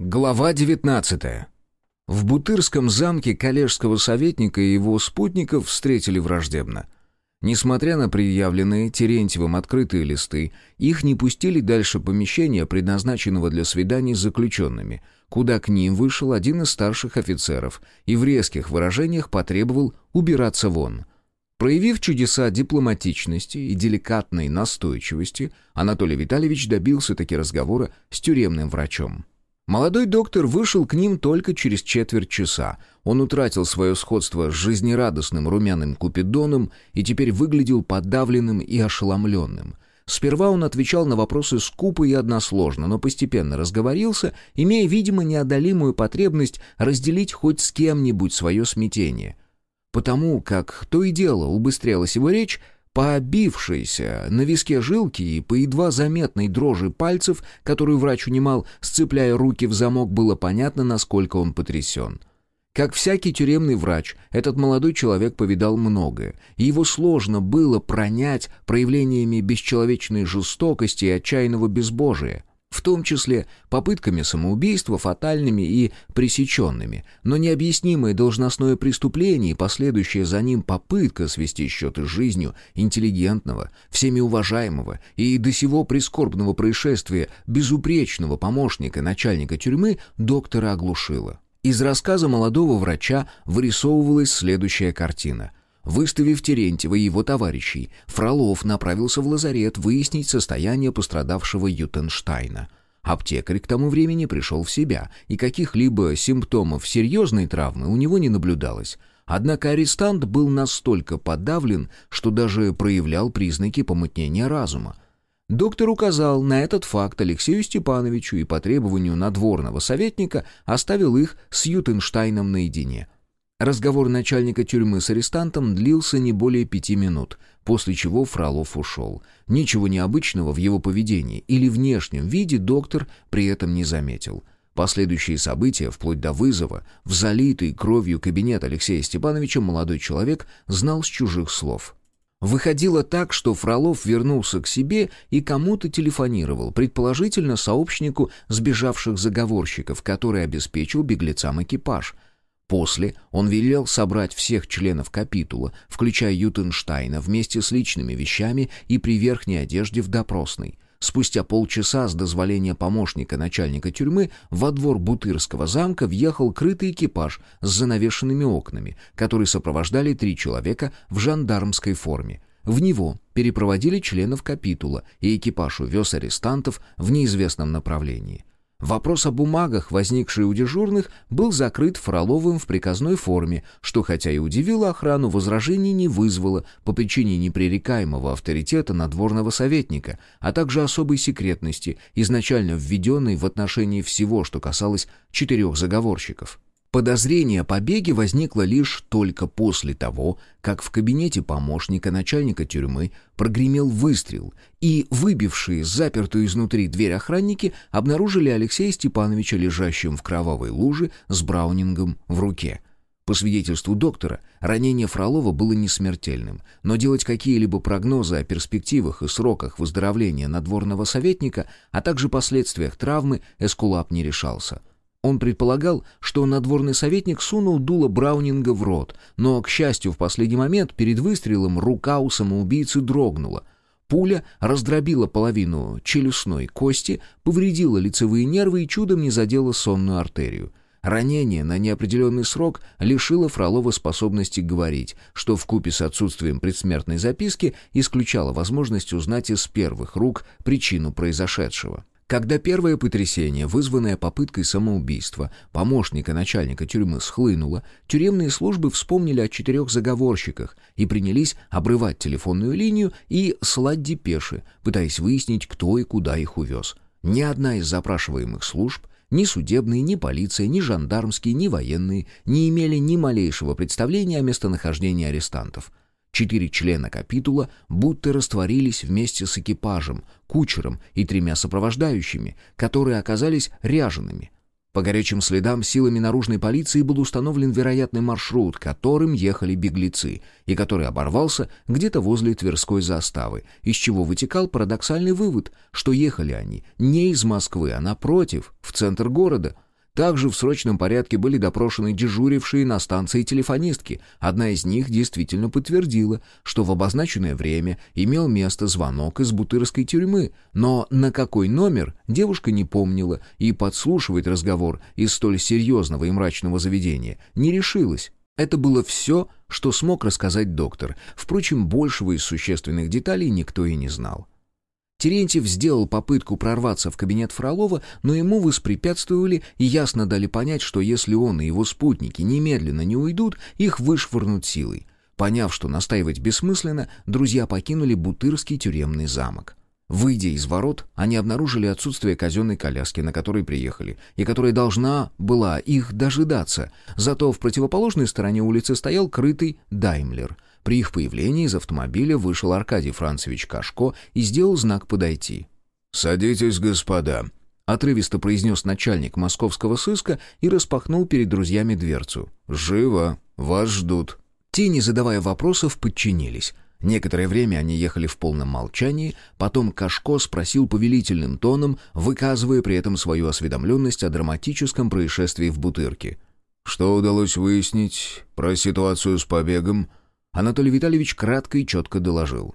Глава 19. В Бутырском замке коллежского советника и его спутников встретили враждебно. Несмотря на предъявленные Терентьевым открытые листы, их не пустили дальше помещения, предназначенного для свиданий с заключенными, куда к ним вышел один из старших офицеров и в резких выражениях потребовал убираться вон. Проявив чудеса дипломатичности и деликатной настойчивости, Анатолий Витальевич добился таки разговора с тюремным врачом. Молодой доктор вышел к ним только через четверть часа. Он утратил свое сходство с жизнерадостным румяным купидоном и теперь выглядел подавленным и ошеломленным. Сперва он отвечал на вопросы скупо и односложно, но постепенно разговорился, имея, видимо, неодолимую потребность разделить хоть с кем-нибудь свое смятение. Потому как то и дело убыстрялась его речь, по на виске жилки и по едва заметной дрожи пальцев, которую врач унимал, сцепляя руки в замок, было понятно, насколько он потрясен. Как всякий тюремный врач, этот молодой человек повидал многое, и его сложно было пронять проявлениями бесчеловечной жестокости и отчаянного безбожия в том числе попытками самоубийства, фатальными и пресеченными, но необъяснимое должностное преступление и последующая за ним попытка свести счеты с жизнью интеллигентного, всеми уважаемого и до сего прискорбного происшествия безупречного помощника начальника тюрьмы доктора оглушило. Из рассказа молодого врача вырисовывалась следующая картина — Выставив Терентьева и его товарищей, Фролов направился в лазарет выяснить состояние пострадавшего Ютенштайна. Аптекарь к тому времени пришел в себя, и каких-либо симптомов серьезной травмы у него не наблюдалось. Однако арестант был настолько подавлен, что даже проявлял признаки помутнения разума. Доктор указал на этот факт Алексею Степановичу и по требованию надворного советника оставил их с Ютенштайном наедине – Разговор начальника тюрьмы с арестантом длился не более пяти минут, после чего Фролов ушел. Ничего необычного в его поведении или внешнем виде доктор при этом не заметил. Последующие события, вплоть до вызова, в залитый кровью кабинет Алексея Степановича молодой человек знал с чужих слов. Выходило так, что Фролов вернулся к себе и кому-то телефонировал, предположительно сообщнику сбежавших заговорщиков, который обеспечил беглецам экипаж — После он велел собрать всех членов капитула, включая Ютенштайна, вместе с личными вещами и при верхней одежде в допросной. Спустя полчаса с дозволения помощника начальника тюрьмы во двор Бутырского замка въехал крытый экипаж с занавешенными окнами, который сопровождали три человека в жандармской форме. В него перепроводили членов капитула, и экипаж увез арестантов в неизвестном направлении. Вопрос о бумагах, возникший у дежурных, был закрыт Фроловым в приказной форме, что хотя и удивило охрану, возражений не вызвало по причине непререкаемого авторитета надворного советника, а также особой секретности, изначально введенной в отношении всего, что касалось четырех заговорщиков. Подозрение о побеге возникло лишь только после того, как в кабинете помощника начальника тюрьмы прогремел выстрел, и выбившие запертую изнутри дверь охранники обнаружили Алексея Степановича лежащим в кровавой луже с браунингом в руке. По свидетельству доктора, ранение Фролова было не смертельным, но делать какие-либо прогнозы о перспективах и сроках выздоровления надворного советника, а также последствиях травмы Эскулап не решался – он предполагал, что надворный советник сунул дуло Браунинга в рот, но, к счастью, в последний момент перед выстрелом рука у самоубийцы дрогнула. Пуля раздробила половину челюстной кости, повредила лицевые нервы и чудом не задела сонную артерию. Ранение на неопределенный срок лишило Фролова способности говорить, что в купе с отсутствием предсмертной записки исключало возможность узнать из первых рук причину произошедшего. Когда первое потрясение, вызванное попыткой самоубийства, помощника начальника тюрьмы схлынуло, тюремные службы вспомнили о четырех заговорщиках и принялись обрывать телефонную линию и слать депеши, пытаясь выяснить, кто и куда их увез. Ни одна из запрашиваемых служб ни судебные, ни полиция, ни жандармские, ни военные не имели ни малейшего представления о местонахождении арестантов — Четыре члена капитула будто растворились вместе с экипажем, кучером и тремя сопровождающими, которые оказались ряжеными. По горячим следам силами наружной полиции был установлен вероятный маршрут, которым ехали беглецы, и который оборвался где-то возле Тверской заставы, из чего вытекал парадоксальный вывод, что ехали они не из Москвы, а напротив, в центр города — Также в срочном порядке были допрошены дежурившие на станции телефонистки. Одна из них действительно подтвердила, что в обозначенное время имел место звонок из бутырской тюрьмы, но на какой номер девушка не помнила и подслушивать разговор из столь серьезного и мрачного заведения не решилась. Это было все, что смог рассказать доктор. Впрочем, большего из существенных деталей никто и не знал. Терентьев сделал попытку прорваться в кабинет Фролова, но ему воспрепятствовали и ясно дали понять, что если он и его спутники немедленно не уйдут, их вышвырнут силой. Поняв, что настаивать бессмысленно, друзья покинули Бутырский тюремный замок. Выйдя из ворот, они обнаружили отсутствие казенной коляски, на которой приехали, и которая должна была их дожидаться. Зато в противоположной стороне улицы стоял крытый «Даймлер». При их появлении из автомобиля вышел Аркадий Францевич Кашко и сделал знак «Подойти». «Садитесь, господа», — отрывисто произнес начальник московского сыска и распахнул перед друзьями дверцу. «Живо, вас ждут». Те, не задавая вопросов, подчинились. Некоторое время они ехали в полном молчании, потом Кашко спросил повелительным тоном, выказывая при этом свою осведомленность о драматическом происшествии в Бутырке. «Что удалось выяснить про ситуацию с побегом?» Анатолий Витальевич кратко и четко доложил.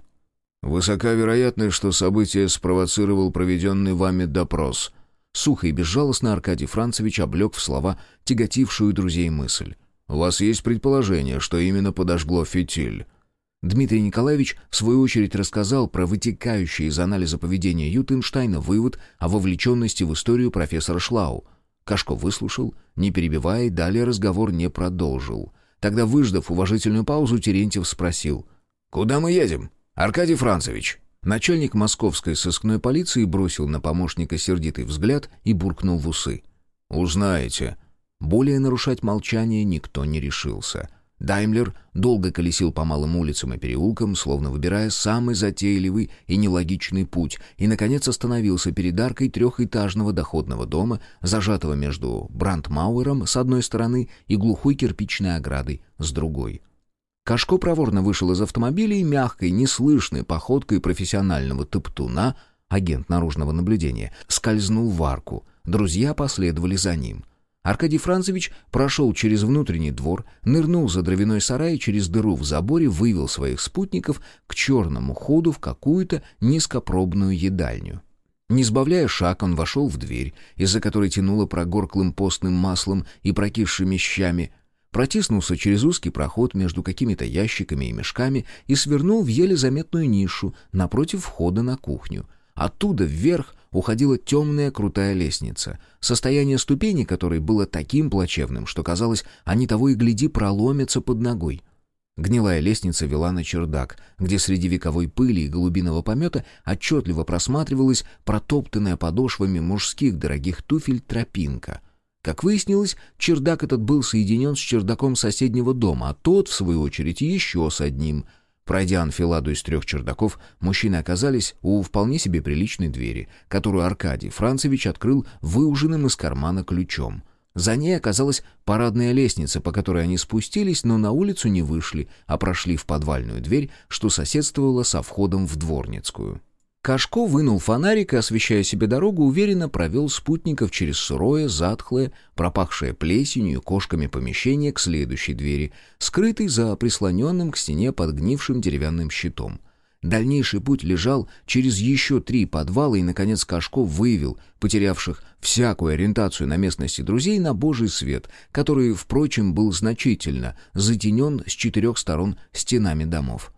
«Высока вероятность, что событие спровоцировал проведенный вами допрос». Сухо и безжалостно Аркадий Францевич облег в слова тяготившую друзей мысль. «У вас есть предположение, что именно подожгло фитиль?» Дмитрий Николаевич, в свою очередь, рассказал про вытекающий из анализа поведения Ютенштайна вывод о вовлеченности в историю профессора Шлау. Кашко выслушал, не перебивая, и далее разговор не продолжил. Тогда, выждав уважительную паузу, Терентьев спросил. «Куда мы едем, Аркадий Францевич?» Начальник московской сыскной полиции бросил на помощника сердитый взгляд и буркнул в усы. «Узнаете». Более нарушать молчание никто не решился. Даймлер долго колесил по малым улицам и переулкам, словно выбирая самый затейливый и нелогичный путь, и, наконец, остановился перед аркой трехэтажного доходного дома, зажатого между Брандмауэром с одной стороны и глухой кирпичной оградой с другой. Кашко проворно вышел из автомобиля и мягкой, неслышной походкой профессионального топтуна, агент наружного наблюдения, скользнул в арку. Друзья последовали за ним. Аркадий Францевич прошел через внутренний двор, нырнул за дровяной сарай и через дыру в заборе вывел своих спутников к черному ходу в какую-то низкопробную едальню. Не сбавляя шаг, он вошел в дверь, из-за которой тянуло прогорклым постным маслом и прокисшими щами, протиснулся через узкий проход между какими-то ящиками и мешками и свернул в еле заметную нишу напротив входа на кухню. Оттуда вверх уходила темная крутая лестница, состояние ступеней которой было таким плачевным, что казалось, они того и гляди проломятся под ногой. Гнилая лестница вела на чердак, где среди вековой пыли и голубиного помета отчетливо просматривалась протоптанная подошвами мужских дорогих туфель тропинка. Как выяснилось, чердак этот был соединен с чердаком соседнего дома, а тот, в свою очередь, еще с одним — Пройдя анфиладу из трех чердаков, мужчины оказались у вполне себе приличной двери, которую Аркадий Францевич открыл выуженным из кармана ключом. За ней оказалась парадная лестница, по которой они спустились, но на улицу не вышли, а прошли в подвальную дверь, что соседствовало со входом в Дворницкую. Кашко вынул фонарик и, освещая себе дорогу, уверенно провел спутников через сырое, затхлое, пропахшее плесенью и кошками помещение к следующей двери, скрытой за прислоненным к стене подгнившим деревянным щитом. Дальнейший путь лежал через еще три подвала, и, наконец, Кашко вывел потерявших всякую ориентацию на местности друзей на божий свет, который, впрочем, был значительно затенен с четырех сторон стенами домов.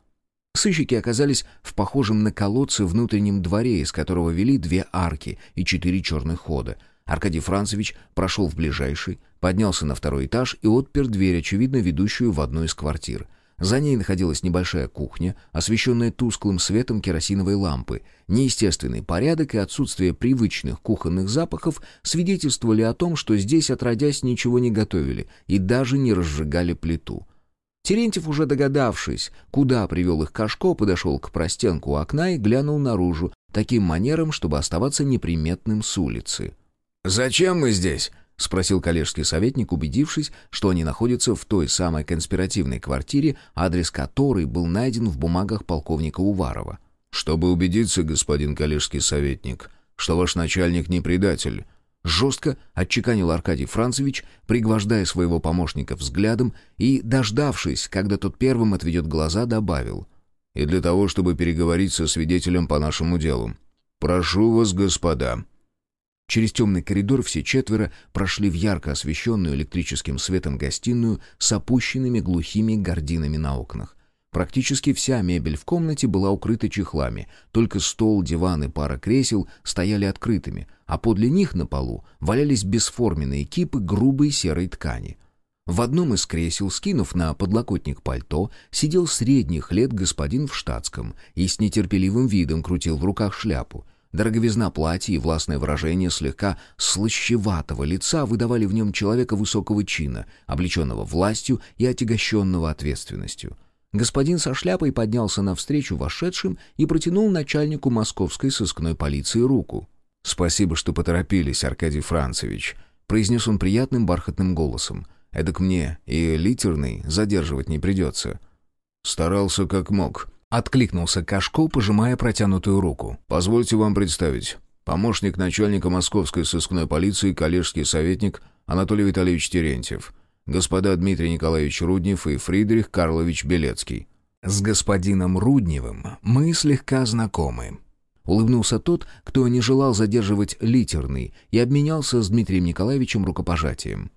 Сыщики оказались в похожем на колодцы внутреннем дворе, из которого вели две арки и четыре черных хода. Аркадий Францевич прошел в ближайший, поднялся на второй этаж и отпер дверь, очевидно, ведущую в одну из квартир. За ней находилась небольшая кухня, освещенная тусклым светом керосиновой лампы. Неестественный порядок и отсутствие привычных кухонных запахов свидетельствовали о том, что здесь, отродясь, ничего не готовили и даже не разжигали плиту. Терентьев, уже догадавшись, куда привел их Кашко, подошел к простенку окна и глянул наружу, таким манером, чтобы оставаться неприметным с улицы. «Зачем мы здесь?» — спросил коллежский советник, убедившись, что они находятся в той самой конспиративной квартире, адрес которой был найден в бумагах полковника Уварова. «Чтобы убедиться, господин коллежский советник, что ваш начальник не предатель. Жестко отчеканил Аркадий Францевич, пригвождая своего помощника взглядом и, дождавшись, когда тот первым отведет глаза, добавил. «И для того, чтобы переговорить со свидетелем по нашему делу. Прошу вас, господа». Через темный коридор все четверо прошли в ярко освещенную электрическим светом гостиную с опущенными глухими гардинами на окнах. Практически вся мебель в комнате была укрыта чехлами, только стол, диван и пара кресел стояли открытыми, а подле них на полу валялись бесформенные кипы грубой серой ткани. В одном из кресел, скинув на подлокотник пальто, сидел средних лет господин в штатском и с нетерпеливым видом крутил в руках шляпу. Дороговизна платья и властное выражение слегка слащеватого лица выдавали в нем человека высокого чина, облеченного властью и отягощенного ответственностью — Господин со шляпой поднялся навстречу вошедшим и протянул начальнику московской сыскной полиции руку. «Спасибо, что поторопились, Аркадий Францевич», — произнес он приятным бархатным голосом. «Эдак мне и литерный задерживать не придется». «Старался как мог», — откликнулся Кашко, пожимая протянутую руку. «Позвольте вам представить. Помощник начальника московской сыскной полиции, коллежский советник Анатолий Витальевич Терентьев» господа Дмитрий Николаевич Руднев и Фридрих Карлович Белецкий. С господином Рудневым мы слегка знакомы. Улыбнулся тот, кто не желал задерживать литерный, и обменялся с Дмитрием Николаевичем рукопожатием.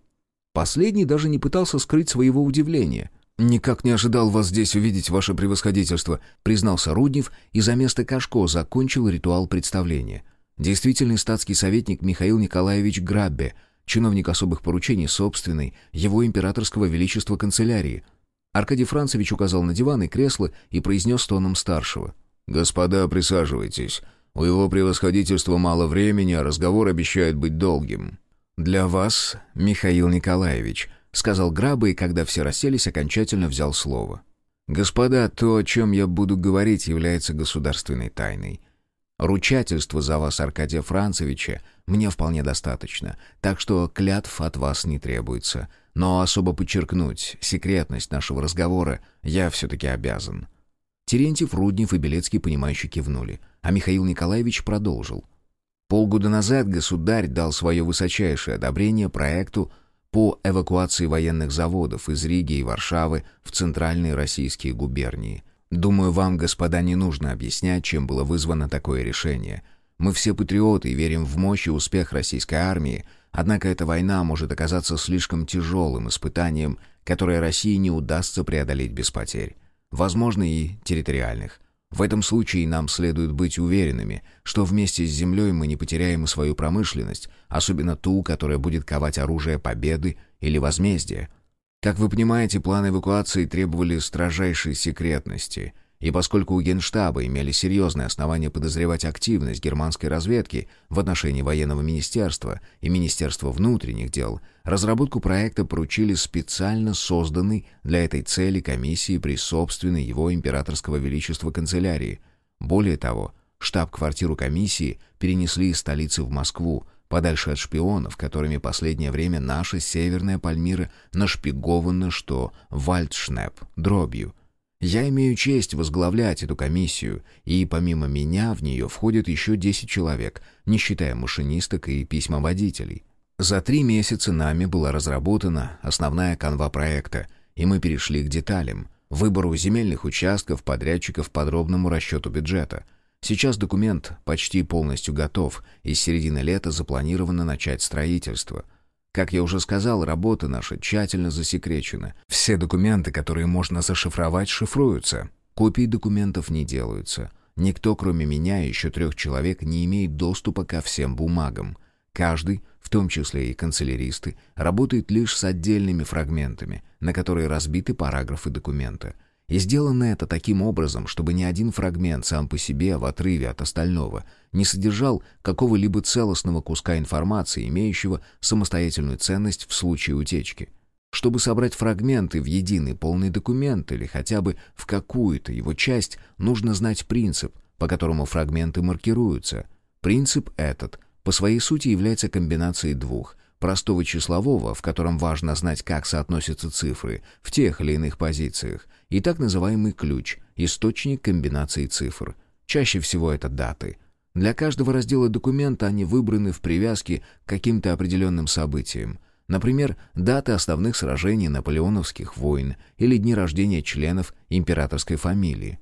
Последний даже не пытался скрыть своего удивления. «Никак не ожидал вас здесь увидеть, ваше превосходительство», признался Руднев и за место Кашко закончил ритуал представления. Действительный статский советник Михаил Николаевич Граббе — чиновник особых поручений собственной, его императорского величества канцелярии. Аркадий Францевич указал на диван и кресло и произнес тоном старшего. «Господа, присаживайтесь. У его превосходительства мало времени, а разговор обещает быть долгим». «Для вас, Михаил Николаевич», — сказал Граба, и когда все расселись, окончательно взял слово. «Господа, то, о чем я буду говорить, является государственной тайной. Ручательство за вас, Аркадия Францевича, мне вполне достаточно, так что клятв от вас не требуется. Но особо подчеркнуть секретность нашего разговора я все-таки обязан». Терентьев, Руднев и Белецкий, понимающе кивнули, а Михаил Николаевич продолжил. Полгода назад государь дал свое высочайшее одобрение проекту по эвакуации военных заводов из Риги и Варшавы в центральные российские губернии. Думаю, вам, господа, не нужно объяснять, чем было вызвано такое решение – мы все патриоты и верим в мощь и успех российской армии, однако эта война может оказаться слишком тяжелым испытанием, которое России не удастся преодолеть без потерь. Возможно, и территориальных. В этом случае нам следует быть уверенными, что вместе с землей мы не потеряем и свою промышленность, особенно ту, которая будет ковать оружие победы или возмездия. Как вы понимаете, планы эвакуации требовали строжайшей секретности – и поскольку у Генштаба имели серьезные основания подозревать активность германской разведки в отношении военного министерства и Министерства внутренних дел, разработку проекта поручили специально созданной для этой цели комиссии при собственной его императорского величества канцелярии. Более того, штаб-квартиру комиссии перенесли из столицы в Москву, подальше от шпионов, которыми последнее время наша северная Пальмира нашпигована, что Вальдшнеп дробью – я имею честь возглавлять эту комиссию, и помимо меня в нее входит еще 10 человек, не считая машинисток и письмоводителей. За три месяца нами была разработана основная канва проекта, и мы перешли к деталям, выбору земельных участков, подрядчиков, подробному расчету бюджета. Сейчас документ почти полностью готов, и с середины лета запланировано начать строительство – как я уже сказал, работа наша тщательно засекречена. Все документы, которые можно зашифровать, шифруются. Копии документов не делаются. Никто, кроме меня и еще трех человек, не имеет доступа ко всем бумагам. Каждый, в том числе и канцеляристы, работает лишь с отдельными фрагментами, на которые разбиты параграфы документа. И сделано это таким образом, чтобы ни один фрагмент сам по себе в отрыве от остального не содержал какого-либо целостного куска информации, имеющего самостоятельную ценность в случае утечки. Чтобы собрать фрагменты в единый полный документ или хотя бы в какую-то его часть, нужно знать принцип, по которому фрагменты маркируются. Принцип этот по своей сути является комбинацией двух – простого числового, в котором важно знать, как соотносятся цифры в тех или иных позициях, и так называемый ключ – источник комбинации цифр. Чаще всего это даты. Для каждого раздела документа они выбраны в привязке к каким-то определенным событиям. Например, даты основных сражений наполеоновских войн или дни рождения членов императорской фамилии.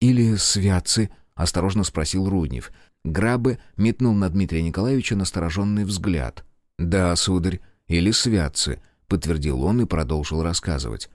«Или святцы?» — осторожно спросил Руднев. Грабы метнул на Дмитрия Николаевича настороженный взгляд. «Да, сударь, или святцы», — подтвердил он и продолжил рассказывать.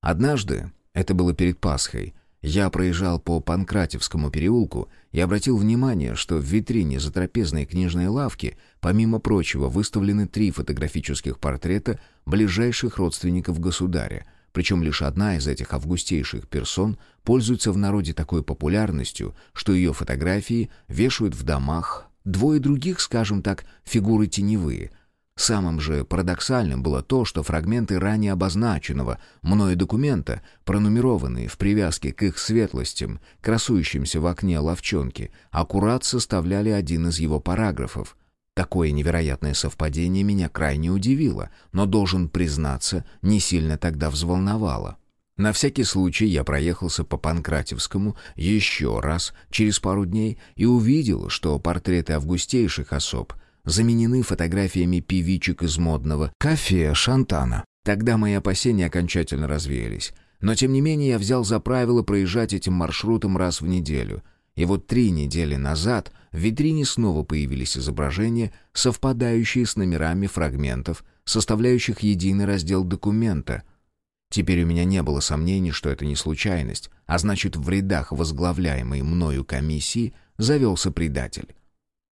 «Однажды, это было перед Пасхой, я проезжал по Панкратевскому переулку и обратил внимание, что в витрине затрапезной книжной лавки, помимо прочего, выставлены три фотографических портрета ближайших родственников государя, причем лишь одна из этих августейших персон пользуется в народе такой популярностью, что ее фотографии вешают в домах, двое других, скажем так, фигуры теневые, Самым же парадоксальным было то, что фрагменты ранее обозначенного мною документа, пронумерованные в привязке к их светлостям, красующимся в окне ловчонки, аккурат составляли один из его параграфов. Такое невероятное совпадение меня крайне удивило, но, должен признаться, не сильно тогда взволновало. На всякий случай я проехался по Панкратевскому еще раз через пару дней и увидел, что портреты августейших особ — заменены фотографиями певичек из модного кафе Шантана. Тогда мои опасения окончательно развеялись. Но тем не менее я взял за правило проезжать этим маршрутом раз в неделю. И вот три недели назад в витрине снова появились изображения, совпадающие с номерами фрагментов, составляющих единый раздел документа. Теперь у меня не было сомнений, что это не случайность, а значит в рядах возглавляемой мною комиссии завелся предатель.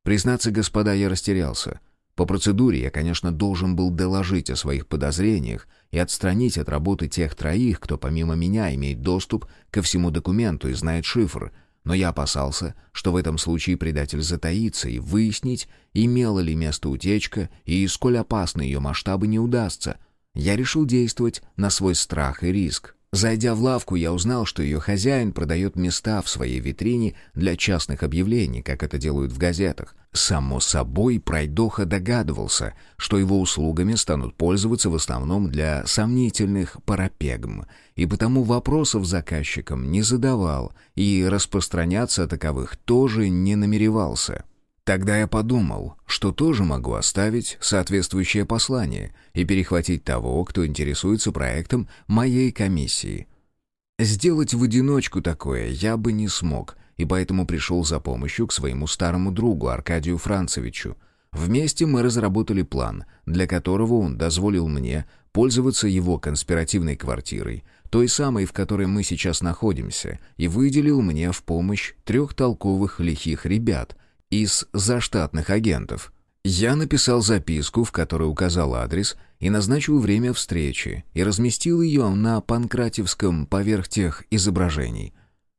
Признаться, господа, я растерялся. По процедуре я, конечно, должен был доложить о своих подозрениях и отстранить от работы тех троих, кто помимо меня имеет доступ ко всему документу и знает шифр, но я опасался, что в этом случае предатель затаится и выяснить, имела ли место утечка и сколь опасны ее масштабы не удастся. Я решил действовать на свой страх и риск. Зайдя в лавку, я узнал, что ее хозяин продает места в своей витрине для частных объявлений, как это делают в газетах. Само собой, пройдоха догадывался, что его услугами станут пользоваться в основном для сомнительных парапегм, и потому вопросов заказчикам не задавал и распространяться о таковых тоже не намеревался. Тогда я подумал, что тоже могу оставить соответствующее послание и перехватить того, кто интересуется проектом моей комиссии. Сделать в одиночку такое я бы не смог, и поэтому пришел за помощью к своему старому другу Аркадию Францевичу. Вместе мы разработали план, для которого он дозволил мне пользоваться его конспиративной квартирой, той самой, в которой мы сейчас находимся, и выделил мне в помощь трех толковых лихих ребят — из заштатных агентов. Я написал записку, в которой указал адрес, и назначил время встречи, и разместил ее на Панкратевском поверх тех изображений.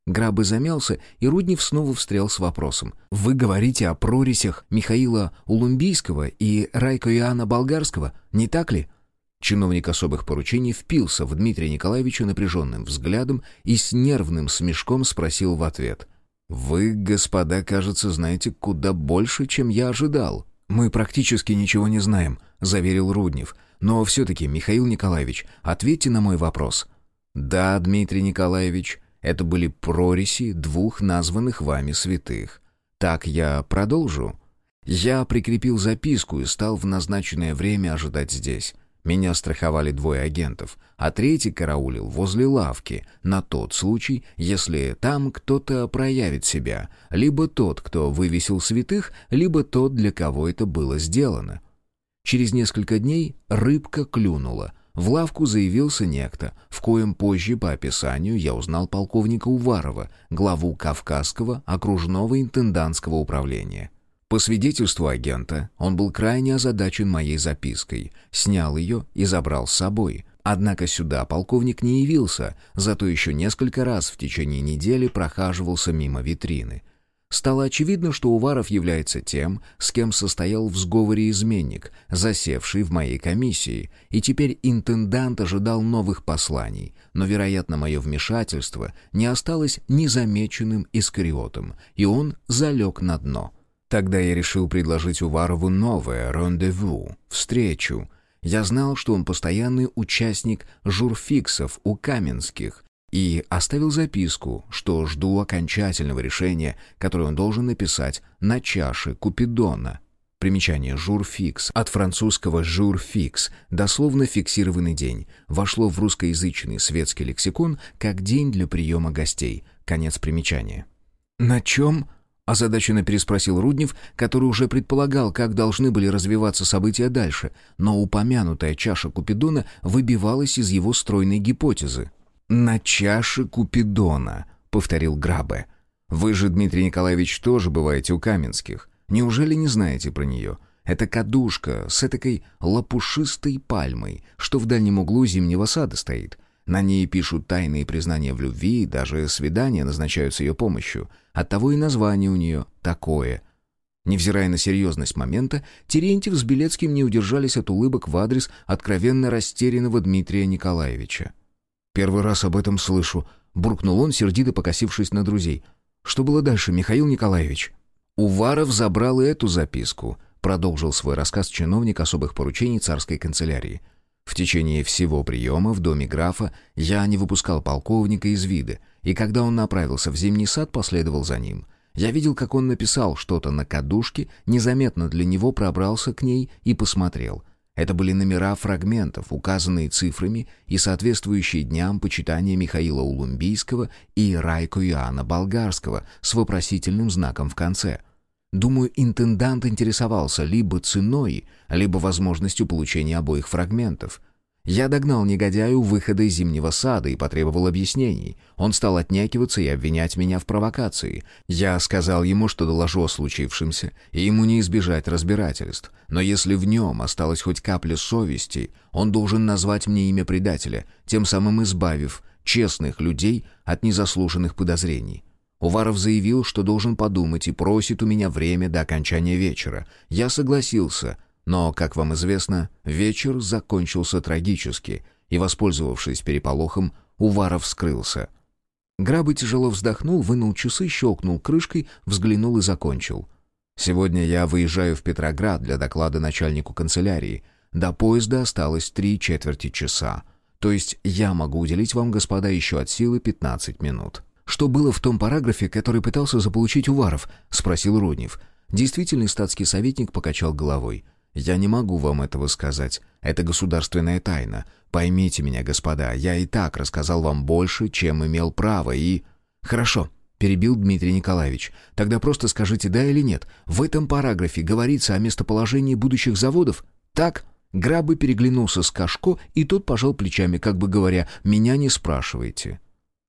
Грабы замялся, и Руднев снова встрял с вопросом. «Вы говорите о прорисях Михаила Улумбийского и Райко Иоанна Болгарского, не так ли?» Чиновник особых поручений впился в Дмитрия Николаевича напряженным взглядом и с нервным смешком спросил в ответ — «Вы, господа, кажется, знаете куда больше, чем я ожидал». «Мы практически ничего не знаем», — заверил Руднев. «Но все-таки, Михаил Николаевич, ответьте на мой вопрос». «Да, Дмитрий Николаевич, это были прореси двух названных вами святых. Так я продолжу?» Я прикрепил записку и стал в назначенное время ожидать здесь. Меня страховали двое агентов, а третий караулил возле лавки на тот случай, если там кто-то проявит себя, либо тот, кто вывесил святых, либо тот, для кого это было сделано. Через несколько дней рыбка клюнула. В лавку заявился некто, в коем позже по описанию я узнал полковника Уварова, главу Кавказского окружного интендантского управления. По свидетельству агента, он был крайне озадачен моей запиской, снял ее и забрал с собой. Однако сюда полковник не явился, зато еще несколько раз в течение недели прохаживался мимо витрины. Стало очевидно, что Уваров является тем, с кем состоял в сговоре изменник, засевший в моей комиссии, и теперь интендант ожидал новых посланий, но, вероятно, мое вмешательство не осталось незамеченным искариотом, и он залег на дно — Тогда я решил предложить Уварову новое рандеву, встречу. Я знал, что он постоянный участник журфиксов у Каменских, и оставил записку, что жду окончательного решения, которое он должен написать на чаше Купидона. Примечание «журфикс» от французского «журфикс», дословно «фиксированный день», вошло в русскоязычный светский лексикон как «день для приема гостей». Конец примечания. «На чем?» — озадаченно переспросил Руднев, который уже предполагал, как должны были развиваться события дальше, но упомянутая чаша Купидона выбивалась из его стройной гипотезы. «На чаше Купидона», — повторил Грабе. «Вы же, Дмитрий Николаевич, тоже бываете у Каменских. Неужели не знаете про нее? Это кадушка с этакой лопушистой пальмой, что в дальнем углу зимнего сада стоит. На ней пишут тайные признания в любви, даже свидания назначаются ее помощью. Оттого и название у нее такое — Невзирая на серьезность момента, Терентьев с Белецким не удержались от улыбок в адрес откровенно растерянного Дмитрия Николаевича. «Первый раз об этом слышу», — буркнул он, сердито покосившись на друзей. «Что было дальше, Михаил Николаевич?» «Уваров забрал и эту записку», — продолжил свой рассказ чиновник особых поручений царской канцелярии. «В течение всего приема в доме графа я не выпускал полковника из вида, и когда он направился в зимний сад, последовал за ним». Я видел, как он написал что-то на кадушке, незаметно для него пробрался к ней и посмотрел. Это были номера фрагментов, указанные цифрами и соответствующие дням почитания Михаила Улумбийского и Райко Иоанна Болгарского с вопросительным знаком в конце. Думаю, интендант интересовался либо ценой, либо возможностью получения обоих фрагментов. Я догнал негодяя у выхода из зимнего сада и потребовал объяснений. Он стал отнекиваться и обвинять меня в провокации. Я сказал ему, что доложу о случившемся, и ему не избежать разбирательств. Но если в нем осталась хоть капля совести, он должен назвать мне имя предателя, тем самым избавив честных людей от незаслуженных подозрений. Уваров заявил, что должен подумать и просит у меня время до окончания вечера. Я согласился — но, как вам известно, вечер закончился трагически, и, воспользовавшись переполохом, Уваров скрылся. Грабы тяжело вздохнул, вынул часы, щелкнул крышкой, взглянул и закончил. «Сегодня я выезжаю в Петроград для доклада начальнику канцелярии. До поезда осталось три четверти часа. То есть я могу уделить вам, господа, еще от силы 15 минут». «Что было в том параграфе, который пытался заполучить Уваров?» — спросил Руднев. Действительный статский советник покачал головой — я не могу вам этого сказать. Это государственная тайна. Поймите меня, господа, я и так рассказал вам больше, чем имел право, и... Хорошо, перебил Дмитрий Николаевич. Тогда просто скажите да или нет. В этом параграфе говорится о местоположении будущих заводов? Так? Грабы переглянулся с Кашко, и тот пожал плечами, как бы говоря, «меня не спрашивайте».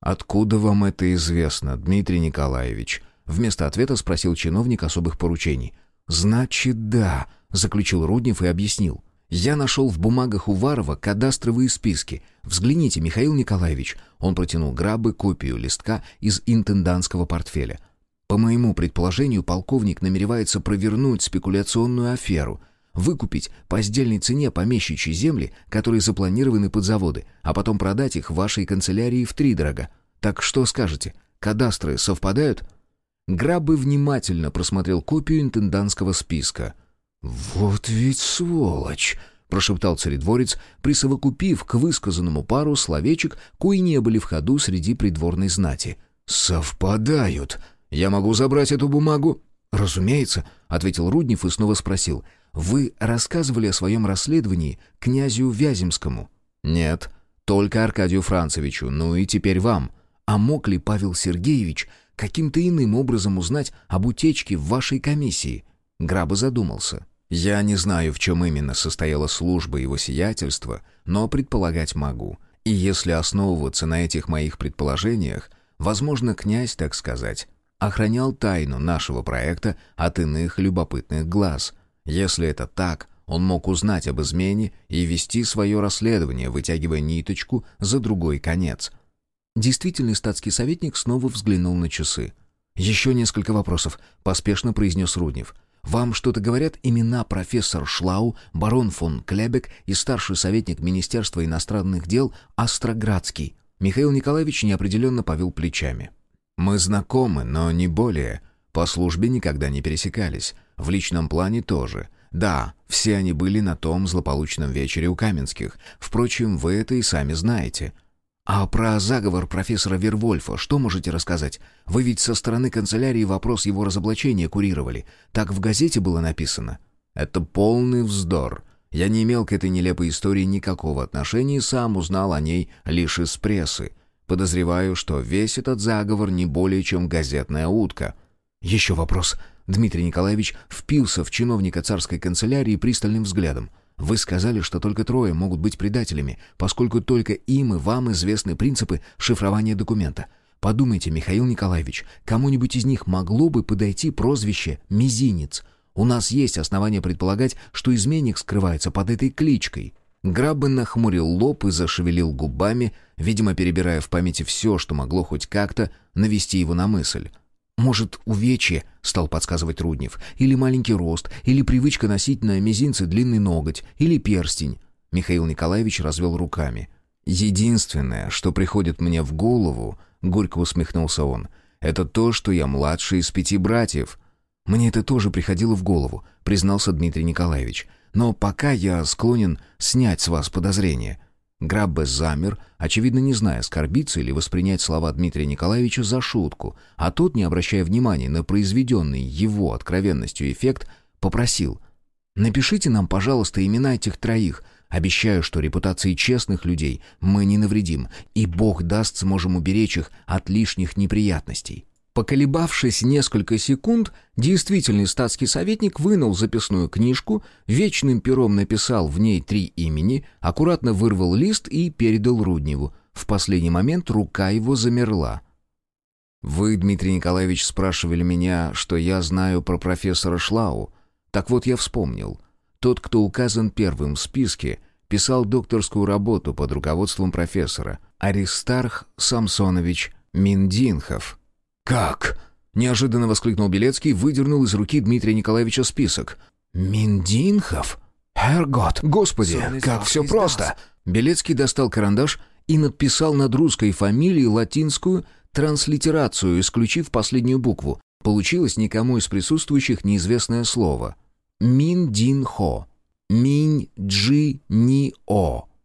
«Откуда вам это известно, Дмитрий Николаевич?» Вместо ответа спросил чиновник особых поручений. «Значит, да», — заключил Руднев и объяснил. «Я нашел в бумагах Уварова кадастровые списки. Взгляните, Михаил Николаевич». Он протянул Грабы копию листка из интендантского портфеля. «По моему предположению, полковник намеревается провернуть спекуляционную аферу, выкупить по сдельной цене помещичьи земли, которые запланированы под заводы, а потом продать их вашей канцелярии втридорога. Так что скажете, кадастры совпадают?» Грабы внимательно просмотрел копию интендантского списка — «Вот ведь сволочь!» — прошептал царедворец, присовокупив к высказанному пару словечек, кои не были в ходу среди придворной знати. «Совпадают! Я могу забрать эту бумагу?» «Разумеется», — ответил Руднев и снова спросил. «Вы рассказывали о своем расследовании князю Вяземскому?» «Нет, только Аркадию Францевичу, ну и теперь вам. А мог ли Павел Сергеевич каким-то иным образом узнать об утечке в вашей комиссии?» Граба задумался. Я не знаю, в чем именно состояла служба его сиятельства, но предполагать могу. И если основываться на этих моих предположениях, возможно, князь, так сказать, охранял тайну нашего проекта от иных любопытных глаз. Если это так, он мог узнать об измене и вести свое расследование, вытягивая ниточку за другой конец. Действительный статский советник снова взглянул на часы. «Еще несколько вопросов», — поспешно произнес Руднев. Вам что-то говорят имена профессор Шлау, барон фон Клебек и старший советник Министерства иностранных дел Остроградский?» Михаил Николаевич неопределенно повел плечами. «Мы знакомы, но не более. По службе никогда не пересекались. В личном плане тоже. Да, все они были на том злополучном вечере у Каменских. Впрочем, вы это и сами знаете». «А про заговор профессора Вервольфа что можете рассказать? Вы ведь со стороны канцелярии вопрос его разоблачения курировали. Так в газете было написано». «Это полный вздор. Я не имел к этой нелепой истории никакого отношения и сам узнал о ней лишь из прессы. Подозреваю, что весь этот заговор не более чем газетная утка». «Еще вопрос». Дмитрий Николаевич впился в чиновника царской канцелярии пристальным взглядом. Вы сказали, что только трое могут быть предателями, поскольку только им и вам известны принципы шифрования документа. Подумайте, Михаил Николаевич, кому-нибудь из них могло бы подойти прозвище «Мизинец». У нас есть основания предполагать, что изменник скрывается под этой кличкой». Граббен нахмурил лоб и зашевелил губами, видимо, перебирая в памяти все, что могло хоть как-то навести его на мысль. «Может, увечье?» — стал подсказывать Руднев. «Или маленький рост, или привычка носить на мизинце длинный ноготь, или перстень». Михаил Николаевич развел руками. «Единственное, что приходит мне в голову, — горько усмехнулся он, — это то, что я младший из пяти братьев». «Мне это тоже приходило в голову», — признался Дмитрий Николаевич. «Но пока я склонен снять с вас подозрения». Граббе замер, очевидно не зная, оскорбиться или воспринять слова Дмитрия Николаевича за шутку, а тот, не обращая внимания на произведенный его откровенностью эффект, попросил «Напишите нам, пожалуйста, имена этих троих. Обещаю, что репутации честных людей мы не навредим, и Бог даст, сможем уберечь их от лишних неприятностей». Поколебавшись несколько секунд, действительный статский советник вынул записную книжку, вечным пером написал в ней три имени, аккуратно вырвал лист и передал Рудневу. В последний момент рука его замерла. «Вы, Дмитрий Николаевич, спрашивали меня, что я знаю про профессора Шлау. Так вот я вспомнил. Тот, кто указан первым в списке, писал докторскую работу под руководством профессора Аристарх Самсонович Миндинхов». «Как?» — неожиданно воскликнул Белецкий, выдернул из руки Дмитрия Николаевича список. «Миндинхов? Herrgott, господи, как все просто!» Белецкий достал карандаш и надписал над русской фамилией латинскую транслитерацию, исключив последнюю букву. Получилось никому из присутствующих неизвестное слово. «Миндинхо». «Минь-джи-ни-о»,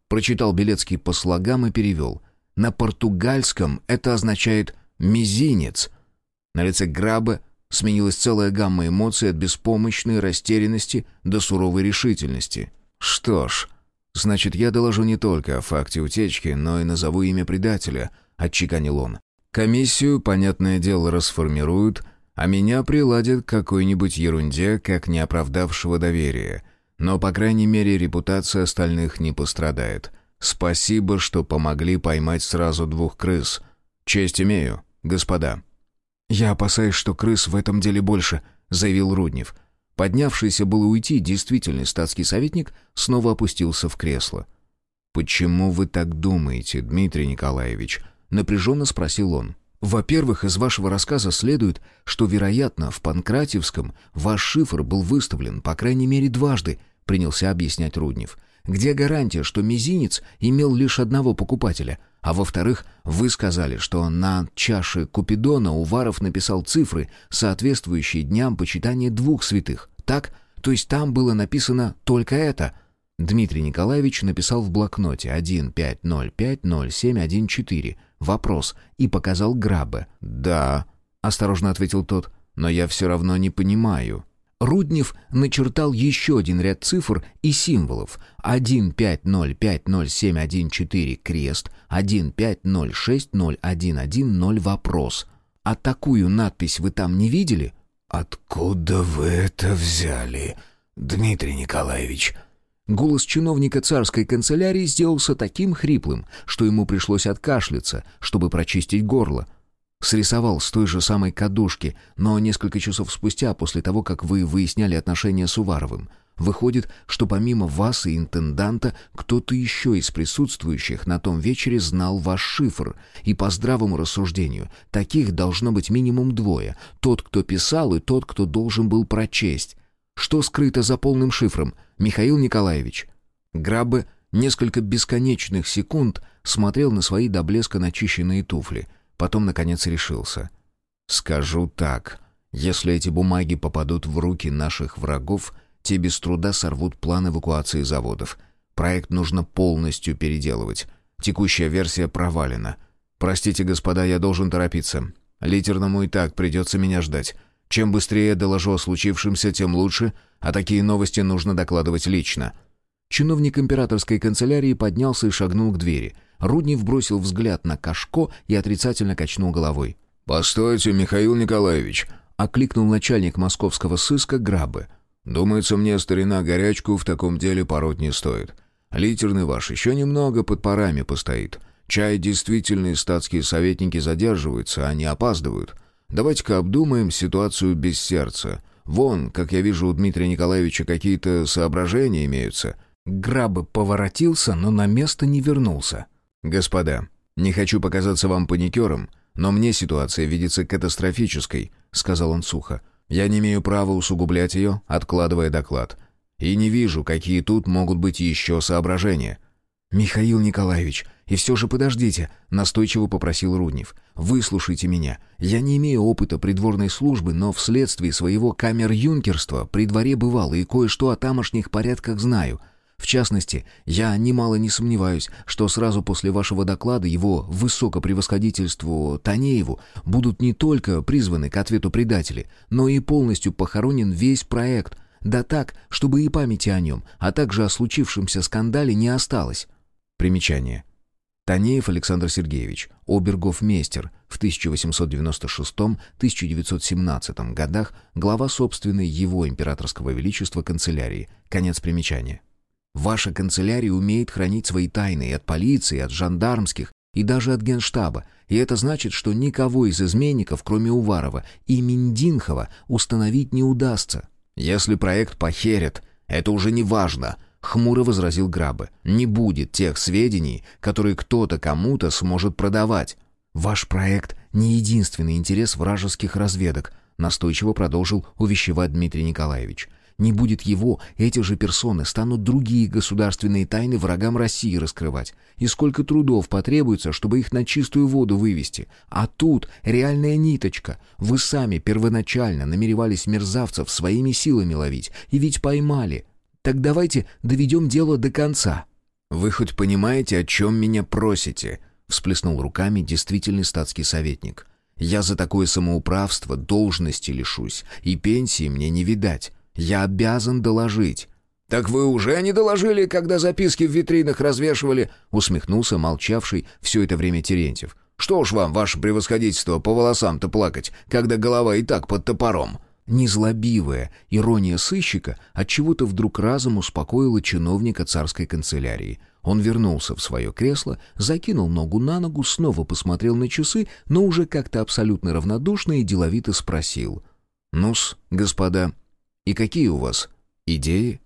прочитал Белецкий по слогам и перевел. На португальском это означает «мизинец», на лице Граба сменилась целая гамма эмоций от беспомощной растерянности до суровой решительности. «Что ж, значит, я доложу не только о факте утечки, но и назову имя предателя», — отчеканил он. «Комиссию, понятное дело, расформируют, а меня приладят к какой-нибудь ерунде, как неоправдавшего доверия. Но, по крайней мере, репутация остальных не пострадает. Спасибо, что помогли поймать сразу двух крыс. Честь имею, господа». «Я опасаюсь, что крыс в этом деле больше», — заявил Руднев. Поднявшийся было уйти действительный статский советник снова опустился в кресло. «Почему вы так думаете, Дмитрий Николаевич?» — напряженно спросил он. «Во-первых, из вашего рассказа следует, что, вероятно, в Панкратевском ваш шифр был выставлен, по крайней мере, дважды», — принялся объяснять Руднев. «Где гарантия, что мизинец имел лишь одного покупателя, а во-вторых, вы сказали, что на чаше Купидона Уваров написал цифры, соответствующие дням почитания двух святых. Так? То есть там было написано только это. Дмитрий Николаевич написал в блокноте 15050714 вопрос и показал Грабе. «Да», — осторожно ответил тот, — «но я все равно не понимаю». Руднев начертал еще один ряд цифр и символов. 150507114 крест, 150601110 вопрос. А такую надпись вы там не видели? «Откуда вы это взяли, Дмитрий Николаевич?» Голос чиновника царской канцелярии сделался таким хриплым, что ему пришлось откашляться, чтобы прочистить горло. Срисовал с той же самой кадушки, но несколько часов спустя, после того, как вы выясняли отношения с Уваровым. Выходит, что помимо вас и интенданта, кто-то еще из присутствующих на том вечере знал ваш шифр. И по здравому рассуждению, таких должно быть минимум двое. Тот, кто писал, и тот, кто должен был прочесть. Что скрыто за полным шифром, Михаил Николаевич? Граббе несколько бесконечных секунд смотрел на свои до блеска начищенные туфли — Потом, наконец, решился. «Скажу так. Если эти бумаги попадут в руки наших врагов, те без труда сорвут план эвакуации заводов. Проект нужно полностью переделывать. Текущая версия провалена. Простите, господа, я должен торопиться. Литерному и так придется меня ждать. Чем быстрее я доложу о случившемся, тем лучше, а такие новости нужно докладывать лично». Чиновник императорской канцелярии поднялся и шагнул к двери. Руднев бросил взгляд на Кашко и отрицательно качнул головой. «Постойте, Михаил Николаевич!» — окликнул начальник московского сыска Грабы. «Думается мне, старина, горячку в таком деле пороть не стоит. Литерный ваш еще немного под парами постоит. Чай действительные статские советники задерживаются, а не опаздывают. Давайте-ка обдумаем ситуацию без сердца. Вон, как я вижу, у Дмитрия Николаевича какие-то соображения имеются». Грабы поворотился, но на место не вернулся. «Господа, не хочу показаться вам паникером, но мне ситуация видится катастрофической», — сказал он сухо. «Я не имею права усугублять ее, откладывая доклад. И не вижу, какие тут могут быть еще соображения». «Михаил Николаевич, и все же подождите», — настойчиво попросил Руднев. «Выслушайте меня. Я не имею опыта придворной службы, но вследствие своего камер-юнкерства при дворе бывал и кое-что о тамошних порядках знаю». В частности, я немало не сомневаюсь, что сразу после вашего доклада его высокопревосходительству Танееву будут не только призваны к ответу предатели, но и полностью похоронен весь проект, да так, чтобы и памяти о нем, а также о случившемся скандале не осталось. Примечание. Танеев Александр Сергеевич, обергофмейстер, в 1896-1917 годах глава собственной его императорского величества канцелярии. Конец примечания. Ваша канцелярия умеет хранить свои тайны и от полиции, и от жандармских, и даже от генштаба. И это значит, что никого из изменников, кроме Уварова и Миндинхова, установить не удастся. Если проект похерят, это уже не важно, хмуро возразил Грабы. Не будет тех сведений, которые кто-то кому-то сможет продавать. Ваш проект не единственный интерес вражеских разведок, настойчиво продолжил увещевать Дмитрий Николаевич. Не будет его, эти же персоны станут другие государственные тайны врагам России раскрывать. И сколько трудов потребуется, чтобы их на чистую воду вывести. А тут реальная ниточка. Вы сами первоначально намеревались мерзавцев своими силами ловить. И ведь поймали. Так давайте доведем дело до конца». «Вы хоть понимаете, о чем меня просите?» всплеснул руками действительный статский советник. «Я за такое самоуправство должности лишусь, и пенсии мне не видать. Я обязан доложить». «Так вы уже не доложили, когда записки в витринах развешивали?» усмехнулся молчавший все это время Терентьев. «Что уж вам, ваше превосходительство, по волосам-то плакать, когда голова и так под топором?» Незлобивая ирония сыщика отчего-то вдруг разом успокоила чиновника царской канцелярии. Он вернулся в свое кресло, закинул ногу на ногу, снова посмотрел на часы, но уже как-то абсолютно равнодушно и деловито спросил. «Ну-с, господа, и какие у вас идеи?